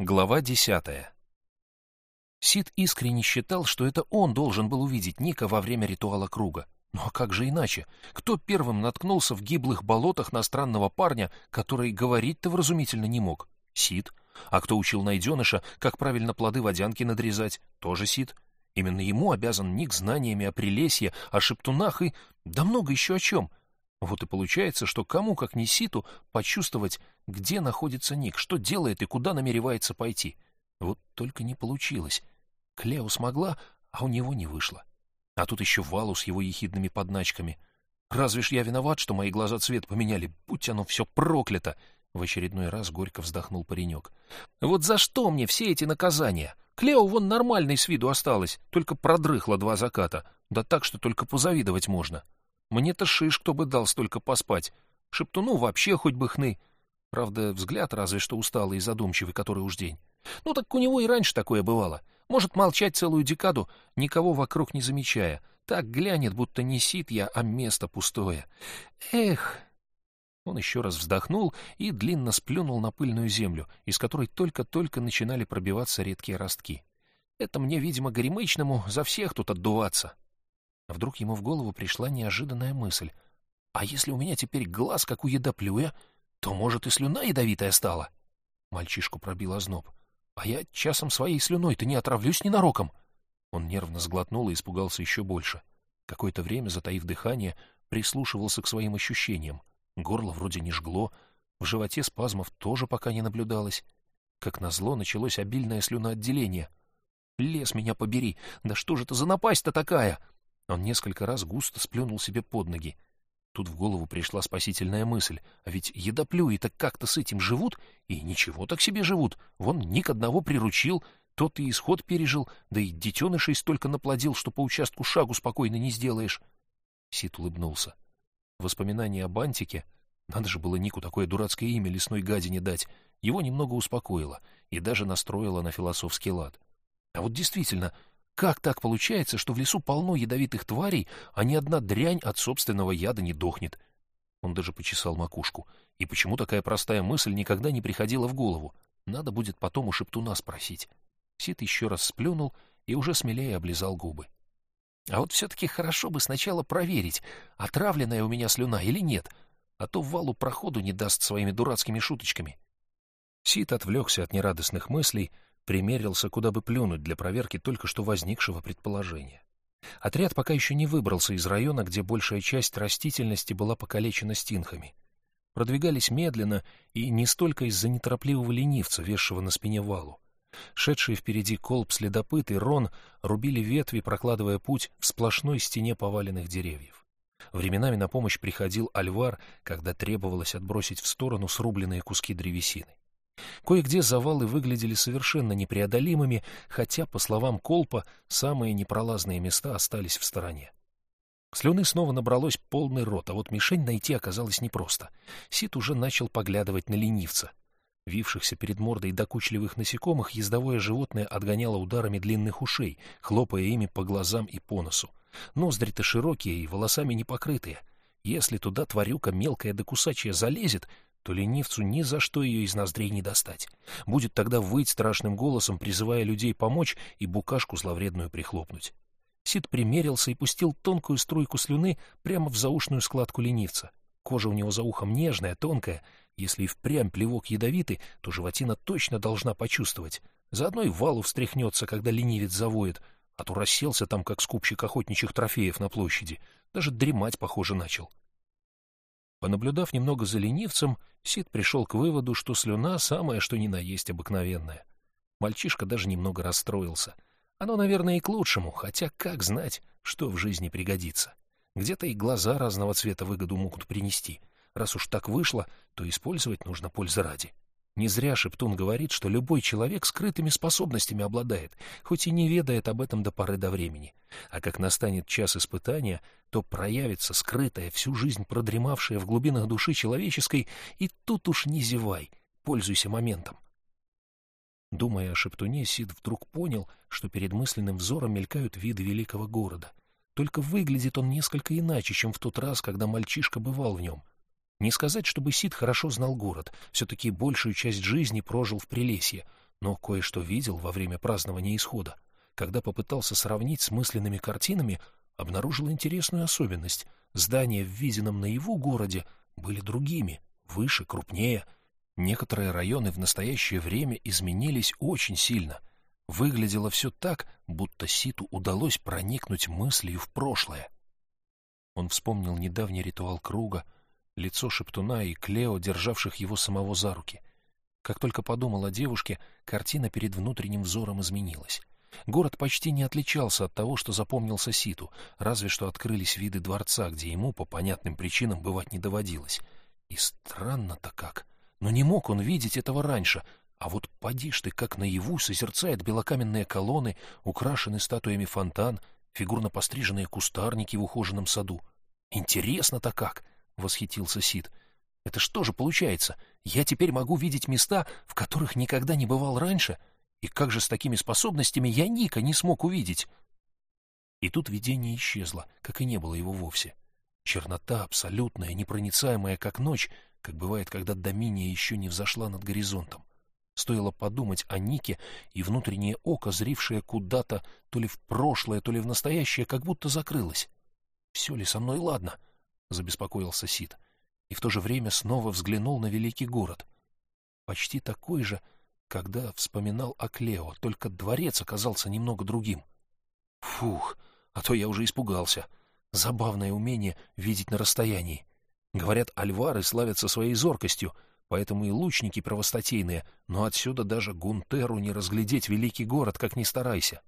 Глава десятая. Сид искренне считал, что это он должен был увидеть Ника во время ритуала круга. Ну а как же иначе? Кто первым наткнулся в гиблых болотах на странного парня, который говорить-то вразумительно не мог? Сид. А кто учил найденыша, как правильно плоды водянки надрезать? Тоже Сид. Именно ему обязан Ник знаниями о прелесье, о шептунах и... да много еще о чем. Вот и получается, что кому, как не Ситу, почувствовать, где находится Ник, что делает и куда намеревается пойти. Вот только не получилось. Клео смогла, а у него не вышло. А тут еще Валу с его ехидными подначками. Разве ж я виноват, что мои глаза цвет поменяли? Будь оно все проклято! В очередной раз горько вздохнул паренек. Вот за что мне все эти наказания? Клео вон нормальной с виду осталась, только продрыхла два заката. Да так, что только позавидовать можно. Мне-то шиш, кто бы дал столько поспать. Шептуну вообще хоть бы хны. Правда, взгляд разве что усталый и задумчивый, который уж день. Ну так у него и раньше такое бывало. Может молчать целую декаду, никого вокруг не замечая. Так глянет, будто не сит я, а место пустое. Эх! Он еще раз вздохнул и длинно сплюнул на пыльную землю, из которой только-только начинали пробиваться редкие ростки. Это мне, видимо, горемычному за всех тут отдуваться. Вдруг ему в голову пришла неожиданная мысль. А если у меня теперь глаз, как у едоплюя, то, может, и слюна ядовитая стала? Мальчишку пробил озноб. А я часом своей слюной-то не отравлюсь ненароком. Он нервно сглотнул и испугался еще больше. Какое-то время, затаив дыхание, прислушивался к своим ощущениям. Горло вроде не жгло, в животе спазмов тоже пока не наблюдалось. Как назло, началось обильное слюноотделение. «Лес меня побери! Да что же это за напасть-то такая?» Он несколько раз густо сплюнул себе под ноги. Тут в голову пришла спасительная мысль. А ведь едоплюи-то как-то с этим живут, и ничего так себе живут. Вон Ник одного приручил, тот и исход пережил, да и детенышей столько наплодил, что по участку шагу спокойно не сделаешь. Сид улыбнулся. Воспоминание о бантике, надо же было Нику такое дурацкое имя лесной гадине дать, его немного успокоило и даже настроило на философский лад. А вот действительно, как так получается, что в лесу полно ядовитых тварей, а ни одна дрянь от собственного яда не дохнет? Он даже почесал макушку. И почему такая простая мысль никогда не приходила в голову? Надо будет потом у шептуна спросить. Сид еще раз сплюнул и уже смелее облизал губы. А вот все-таки хорошо бы сначала проверить, отравленная у меня слюна или нет, а то валу проходу не даст своими дурацкими шуточками. Сид отвлекся от нерадостных мыслей, примерился, куда бы плюнуть для проверки только что возникшего предположения. Отряд пока еще не выбрался из района, где большая часть растительности была покалечена стинхами. Продвигались медленно и не столько из-за неторопливого ленивца, весшего на спине валу. Шедшие впереди колб следопыт и Рон рубили ветви, прокладывая путь в сплошной стене поваленных деревьев. Временами на помощь приходил Альвар, когда требовалось отбросить в сторону срубленные куски древесины. Кое-где завалы выглядели совершенно непреодолимыми, хотя, по словам Колпа, самые непролазные места остались в стороне. Слюны снова набралось полный рот, а вот мишень найти оказалось непросто. Сит уже начал поглядывать на ленивца. Вившихся перед мордой докучливых насекомых ездовое животное отгоняло ударами длинных ушей, хлопая ими по глазам и по носу. Ноздри-то широкие и волосами не покрытые. Если туда тварюка мелкая да кусачая залезет, то ленивцу ни за что ее из ноздрей не достать. Будет тогда выть страшным голосом, призывая людей помочь и букашку зловредную прихлопнуть. Сид примерился и пустил тонкую струйку слюны прямо в заушную складку ленивца. Кожа у него за ухом нежная, тонкая. Если и впрямь плевок ядовитый, то животина точно должна почувствовать. Заодно и валу встряхнется, когда ленивец завоет, а то расселся там, как скупщик охотничьих трофеев на площади. Даже дремать, похоже, начал. Понаблюдав немного за ленивцем, Сид пришел к выводу, что слюна самая, что ни на есть обыкновенная. Мальчишка даже немного расстроился. Оно, наверное, и к лучшему, хотя как знать, что в жизни пригодится. Где-то и глаза разного цвета выгоду могут принести. Раз уж так вышло, то использовать нужно пользы ради. Не зря Шептун говорит, что любой человек скрытыми способностями обладает, хоть и не ведает об этом до поры до времени. А как настанет час испытания, то проявится скрытая, всю жизнь продремавшая в глубинах души человеческой, и тут уж не зевай, пользуйся моментом. Думая о Шептуне, Сид вдруг понял, что перед мысленным взором мелькают виды великого города. Только выглядит он несколько иначе, чем в тот раз, когда мальчишка бывал в нем — не сказать, чтобы Сид хорошо знал город, все-таки большую часть жизни прожил в Прилесье, но кое-что видел во время празднования исхода. Когда попытался сравнить с мысленными картинами, обнаружил интересную особенность. Здания в виденном наяву городе были другими, выше, крупнее. Некоторые районы в настоящее время изменились очень сильно. Выглядело все так, будто Ситу удалось проникнуть мыслью в прошлое. Он вспомнил недавний ритуал круга, лицо Шептуна и Клео, державших его самого за руки. Как только подумал о девушке, картина перед внутренним взором изменилась. Город почти не отличался от того, что запомнился Ситу, разве что открылись виды дворца, где ему по понятным причинам бывать не доводилось. И странно-то как. Но не мог он видеть этого раньше, а вот поди ж ты, как наяву созерцает белокаменные колонны, украшенный статуями фонтан, фигурно постриженные кустарники в ухоженном саду. Интересно-то как! — восхитился Сид. Это что же получается? Я теперь могу видеть места, в которых никогда не бывал раньше? И как же с такими способностями я Ника не смог увидеть? И тут видение исчезло, как и не было его вовсе. Чернота абсолютная, непроницаемая, как ночь, как бывает, когда Доминия еще не взошла над горизонтом. Стоило подумать о Нике, и внутреннее око, зрившее куда-то, то ли в прошлое, то ли в настоящее, как будто закрылось. «Все ли со мной ладно?» — забеспокоился Сид. И в то же время снова взглянул на великий город. Почти такой же, когда вспоминал о Клео, только дворец оказался немного другим. Фух, а то я уже испугался. Забавное умение видеть на расстоянии. Говорят, альвары славятся своей зоркостью, поэтому и лучники правостатейные, но отсюда даже Гунтеру не разглядеть великий город, как ни старайся.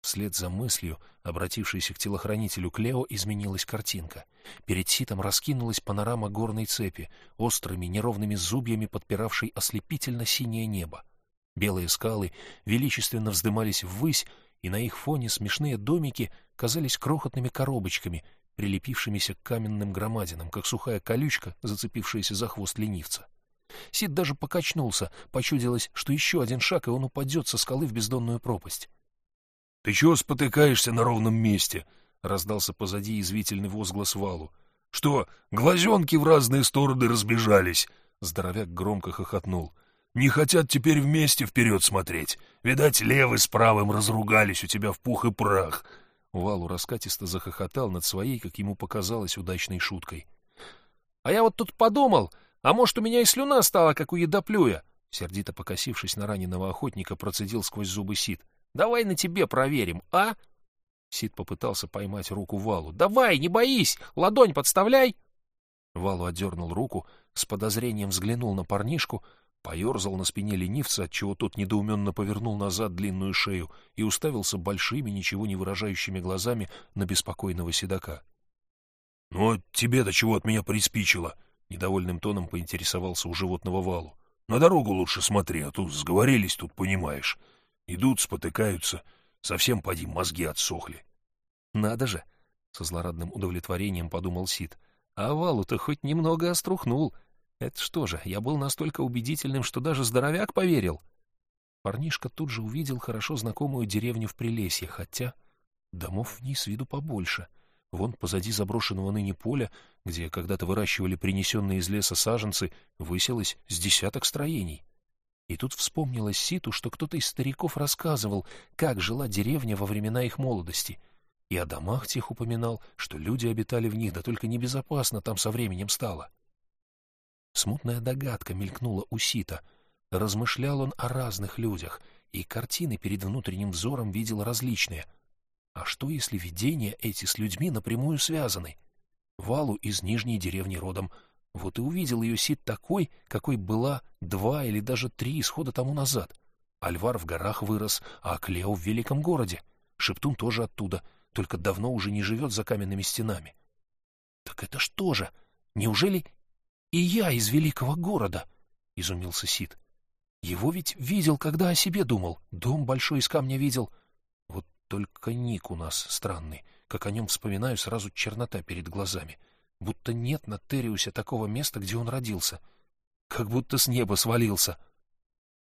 Вслед за мыслью, обратившейся к телохранителю Клео, изменилась картинка. Перед ситом раскинулась панорама горной цепи, острыми неровными зубьями подпиравшей ослепительно синее небо. Белые скалы величественно вздымались ввысь, и на их фоне смешные домики казались крохотными коробочками, прилепившимися к каменным громадинам, как сухая колючка, зацепившаяся за хвост ленивца. Сид даже покачнулся, почудилось, что еще один шаг, и он упадет со скалы в бездонную пропасть. — Ты чего спотыкаешься на ровном месте? — раздался позади извительный возглас Валу. — Что, глазенки в разные стороны разбежались? Здоровяк громко хохотнул. — Не хотят теперь вместе вперед смотреть. Видать, левый с правым разругались у тебя в пух и прах. Валу раскатисто захохотал над своей, как ему показалось, удачной шуткой. — А я вот тут подумал, а может, у меня и слюна стала, как у едоплюя? Сердито покосившись на раненого охотника, процедил сквозь зубы Сид. Давай на тебе проверим, а? Сид попытался поймать руку Валу. Давай, не боись, ладонь подставляй. Валу отдернул руку, с подозрением взглянул на парнишку, поерзал на спине ленивца, отчего тот недоуменно повернул назад длинную шею и уставился большими, ничего не выражающими глазами на беспокойного седока. — Ну, а тебе-то чего от меня приспичило? — недовольным тоном поинтересовался у животного Валу. — На дорогу лучше смотри, а тут сговорились, тут понимаешь. Идут, спотыкаются, совсем поди мозги отсохли. Надо же, со злорадным удовлетворением подумал Сид. А Валу-то хоть немного острухнул. Это что же, я был настолько убедительным, что даже здоровяк поверил. Парнишка тут же увидел хорошо знакомую деревню в Прилесье, хотя домов в ней с виду побольше. Вон позади заброшенного ныне поля, где когда-то выращивали принесенные из леса саженцы, выселось с десяток строений. И тут вспомнилось Ситу, что кто-то из стариков рассказывал, как жила деревня во времена их молодости. И о домах тех упоминал, что люди обитали в них, да только небезопасно там со временем стало. Смутная догадка мелькнула у Сита. Размышлял он о разных людях, и картины перед внутренним взором видел различные. А что, если видения эти с людьми напрямую связаны? Валу из Нижней деревни родом — вот и увидел ее Сид такой, какой была два или даже три исхода тому назад. Альвар в горах вырос, а Клео в великом городе. Шептун тоже оттуда, только давно уже не живет за каменными стенами. Так это что же? Неужели и я из великого города? — изумился Сид. Его ведь видел, когда о себе думал. Дом большой из камня видел. Вот только ник у нас странный. Как о нем вспоминаю, сразу чернота перед глазами будто нет на Териусе такого места, где он родился. Как будто с неба свалился.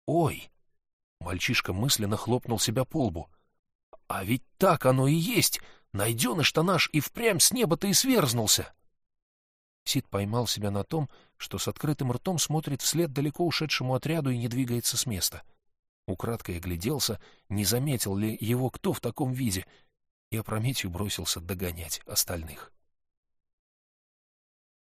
«Ой!» — мальчишка мысленно хлопнул себя по лбу. «А ведь так оно и есть! Найденыш-то наш и впрямь с неба-то и сверзнулся!» Сид поймал себя на том, что с открытым ртом смотрит вслед далеко ушедшему отряду и не двигается с места. Украдкой огляделся, не заметил ли его кто в таком виде, и опрометью бросился догонять остальных.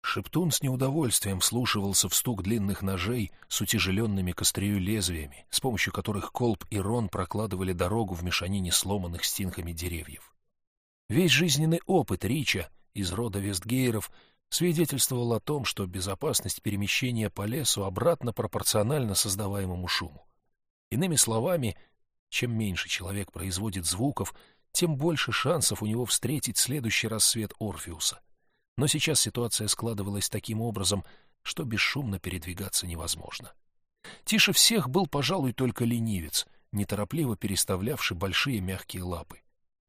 Шептун с неудовольствием вслушивался в стук длинных ножей с утяжеленными кострею лезвиями, с помощью которых Колб и Рон прокладывали дорогу в мешанине сломанных стинками деревьев. Весь жизненный опыт Рича из рода Вестгейров свидетельствовал о том, что безопасность перемещения по лесу обратно пропорциональна создаваемому шуму. Иными словами, чем меньше человек производит звуков, тем больше шансов у него встретить следующий рассвет Орфеуса. Но сейчас ситуация складывалась таким образом, что бесшумно передвигаться невозможно. Тише всех был, пожалуй, только ленивец, неторопливо переставлявший большие мягкие лапы.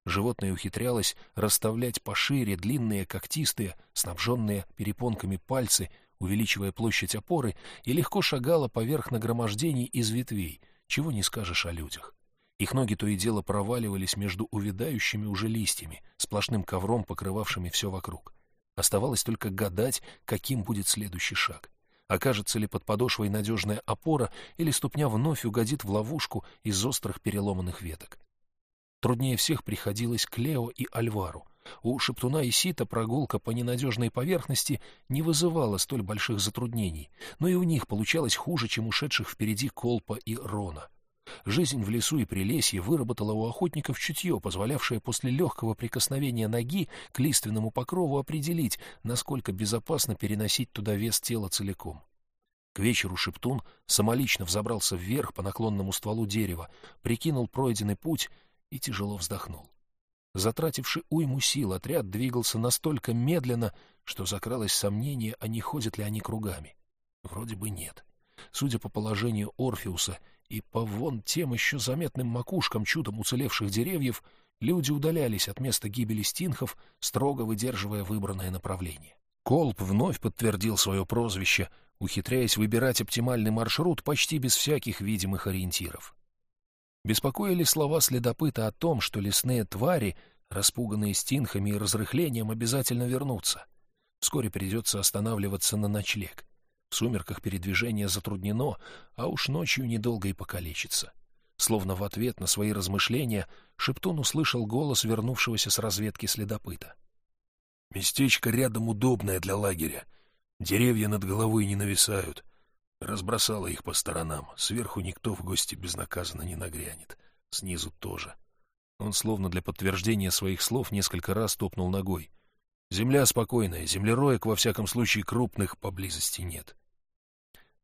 Животное ухитрялось расставлять пошире длинные когтистые, снабженные перепонками пальцы, увеличивая площадь опоры, и легко шагало поверх нагромождений из ветвей, чего не скажешь о людях. Их ноги то и дело проваливались между увядающими уже листьями, сплошным ковром, покрывавшими все вокруг. Оставалось только гадать, каким будет следующий шаг. Окажется ли под подошвой надежная опора, или ступня вновь угодит в ловушку из острых переломанных веток. Труднее всех приходилось Клео и Альвару. У Шептуна и Сита прогулка по ненадежной поверхности не вызывала столь больших затруднений, но и у них получалось хуже, чем ушедших впереди Колпа и Рона. Жизнь в лесу и прелесье выработала у охотников чутье, позволявшее после легкого прикосновения ноги к лиственному покрову определить, насколько безопасно переносить туда вес тела целиком. К вечеру Шептун самолично взобрался вверх по наклонному стволу дерева, прикинул пройденный путь и тяжело вздохнул. Затративший уйму сил, отряд двигался настолько медленно, что закралось сомнение, а не ходят ли они кругами. Вроде бы нет. Судя по положению Орфеуса и по вон тем еще заметным макушкам чудом уцелевших деревьев, люди удалялись от места гибели стинхов, строго выдерживая выбранное направление. Колб вновь подтвердил свое прозвище, ухитряясь выбирать оптимальный маршрут почти без всяких видимых ориентиров. Беспокоили слова следопыта о том, что лесные твари, распуганные стинхами и разрыхлением, обязательно вернутся. Вскоре придется останавливаться на ночлег. В сумерках передвижение затруднено, а уж ночью недолго и покалечится. Словно в ответ на свои размышления Шептун услышал голос вернувшегося с разведки следопыта. «Местечко рядом удобное для лагеря. Деревья над головой не нависают. Разбросала их по сторонам. Сверху никто в гости безнаказанно не нагрянет. Снизу тоже». Он словно для подтверждения своих слов несколько раз топнул ногой. Земля спокойная, землероек, во всяком случае, крупных поблизости нет.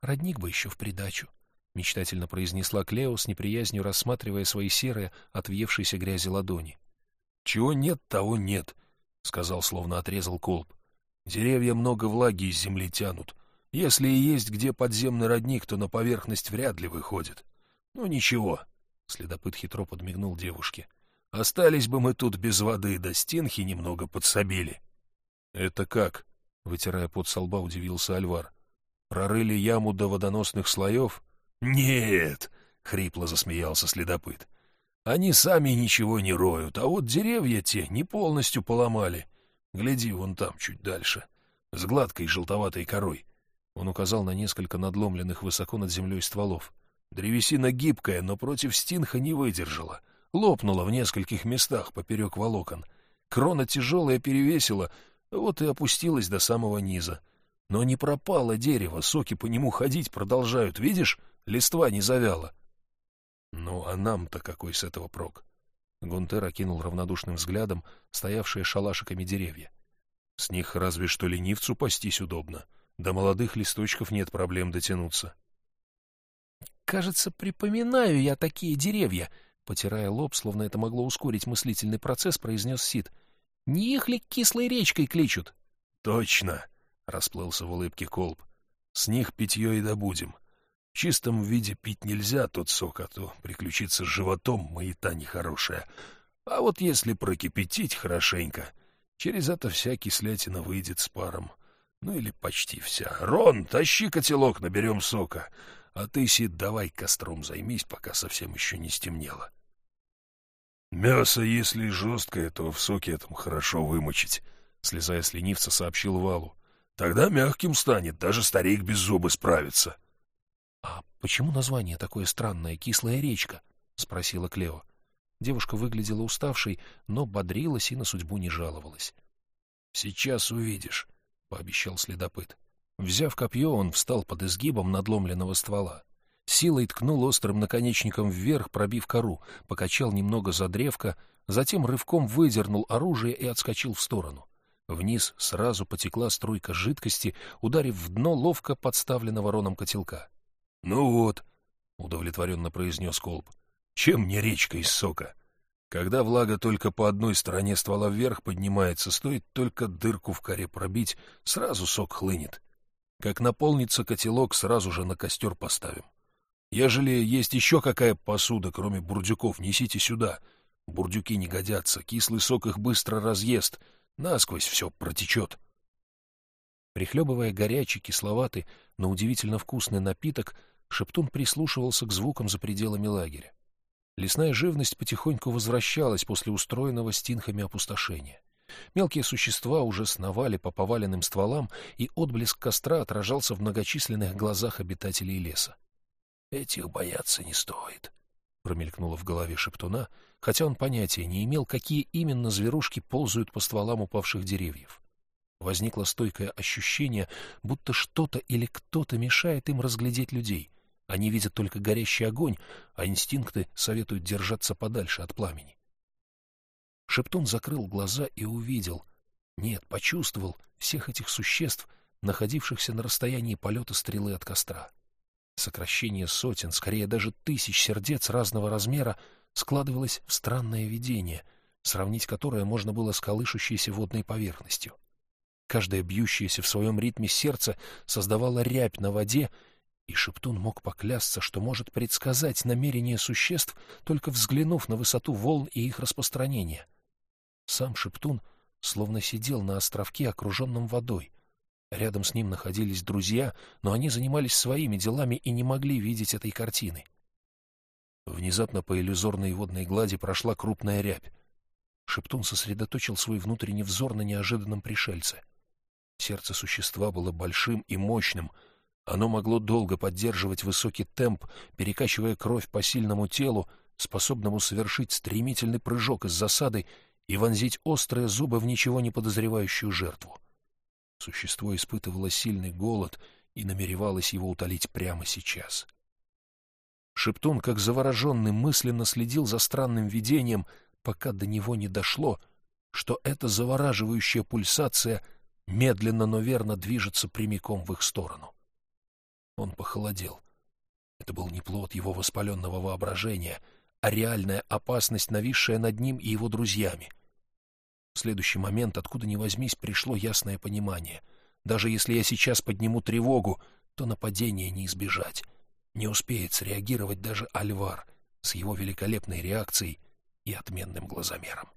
Родник бы еще в придачу, — мечтательно произнесла Клео с неприязнью, рассматривая свои серые, отвъевшиеся грязи ладони. — Чего нет, того нет, — сказал, словно отрезал колб. — Деревья много влаги из земли тянут. Если и есть где подземный родник, то на поверхность вряд ли выходит. Ну, ничего, — следопыт хитро подмигнул девушке. — Остались бы мы тут без воды, да стенхи немного подсобили. «Это как?» — вытирая пот со лба, удивился Альвар. «Прорыли яму до водоносных слоев?» «Нет!» — хрипло засмеялся следопыт. «Они сами ничего не роют, а вот деревья те не полностью поломали. Гляди вон там, чуть дальше, с гладкой желтоватой корой». Он указал на несколько надломленных высоко над землей стволов. Древесина гибкая, но против стинха не выдержала. Лопнула в нескольких местах поперек волокон. Крона тяжелая перевесила, вот и опустилась до самого низа. Но не пропало дерево, соки по нему ходить продолжают, видишь? Листва не завяла. Ну, а нам-то какой с этого прок? Гунтер окинул равнодушным взглядом стоявшие шалашиками деревья. С них разве что ленивцу пастись удобно. До молодых листочков нет проблем дотянуться. «Кажется, припоминаю я такие деревья», — потирая лоб, словно это могло ускорить мыслительный процесс, произнес Сид. Не их ли кислой речкой кличут? — Точно, — расплылся в улыбке Колб. — С них питье и добудем. В чистом виде пить нельзя тот сок, а то приключиться с животом маята нехорошая. А вот если прокипятить хорошенько, через это вся кислятина выйдет с паром. Ну или почти вся. Рон, тащи котелок, наберем сока. А ты, Сид, давай костром займись, пока совсем еще не стемнело. — «Мясо, если жесткое, то в соке этом хорошо вымочить», — слезая с ленивца, сообщил Валу. «Тогда мягким станет, даже старик без зуба справится». «А почему название такое странное, кислая речка?» — спросила Клео. Девушка выглядела уставшей, но бодрилась и на судьбу не жаловалась. «Сейчас увидишь», — пообещал следопыт. Взяв копье, он встал под изгибом надломленного ствола. Силой ткнул острым наконечником вверх, пробив кору, покачал немного за древко, затем рывком выдернул оружие и отскочил в сторону. Вниз сразу потекла струйка жидкости, ударив в дно ловко подставленного роном котелка. — Ну вот, — удовлетворенно произнес Колб, — чем не речка из сока? Когда влага только по одной стороне ствола вверх поднимается, стоит только дырку в коре пробить, сразу сок хлынет. Как наполнится котелок, сразу же на костер поставим. Ежели есть еще какая посуда, кроме бурдюков, несите сюда. Бурдюки не годятся, кислый сок их быстро разъест, насквозь все протечет. Прихлебывая горячий, кисловатый, но удивительно вкусный напиток, Шептун прислушивался к звукам за пределами лагеря. Лесная живность потихоньку возвращалась после устроенного стинхами опустошения. Мелкие существа уже сновали по поваленным стволам, и отблеск костра отражался в многочисленных глазах обитателей леса. Этих бояться не стоит, — промелькнуло в голове шептуна, хотя он понятия не имел, какие именно зверушки ползают по стволам упавших деревьев. Возникло стойкое ощущение, будто что-то или кто-то мешает им разглядеть людей. Они видят только горящий огонь, а инстинкты советуют держаться подальше от пламени. Шептун закрыл глаза и увидел, нет, почувствовал всех этих существ, находившихся на расстоянии полета стрелы от костра. Сокращение сотен, скорее даже тысяч сердец разного размера складывалось в странное видение, сравнить которое можно было с колышущейся водной поверхностью. Каждое бьющееся в своем ритме сердце создавало рябь на воде, и Шептун мог поклясться, что может предсказать намерения существ, только взглянув на высоту волн и их распространение. Сам Шептун словно сидел на островке, окруженном водой — Рядом с ним находились друзья, но они занимались своими делами и не могли видеть этой картины. Внезапно по иллюзорной водной глади прошла крупная рябь. Шептун сосредоточил свой внутренний взор на неожиданном пришельце. Сердце существа было большим и мощным. Оно могло долго поддерживать высокий темп, перекачивая кровь по сильному телу, способному совершить стремительный прыжок из засады и вонзить острые зубы в ничего не подозревающую жертву. Существо испытывало сильный голод и намеревалось его утолить прямо сейчас. Шептун, как завороженный, мысленно следил за странным видением, пока до него не дошло, что эта завораживающая пульсация медленно, но верно движется прямиком в их сторону. Он похолодел. Это был не плод его воспаленного воображения, а реальная опасность, нависшая над ним и его друзьями — в следующий момент, откуда ни возьмись, пришло ясное понимание. Даже если я сейчас подниму тревогу, то нападения не избежать. Не успеет среагировать даже Альвар с его великолепной реакцией и отменным глазомером.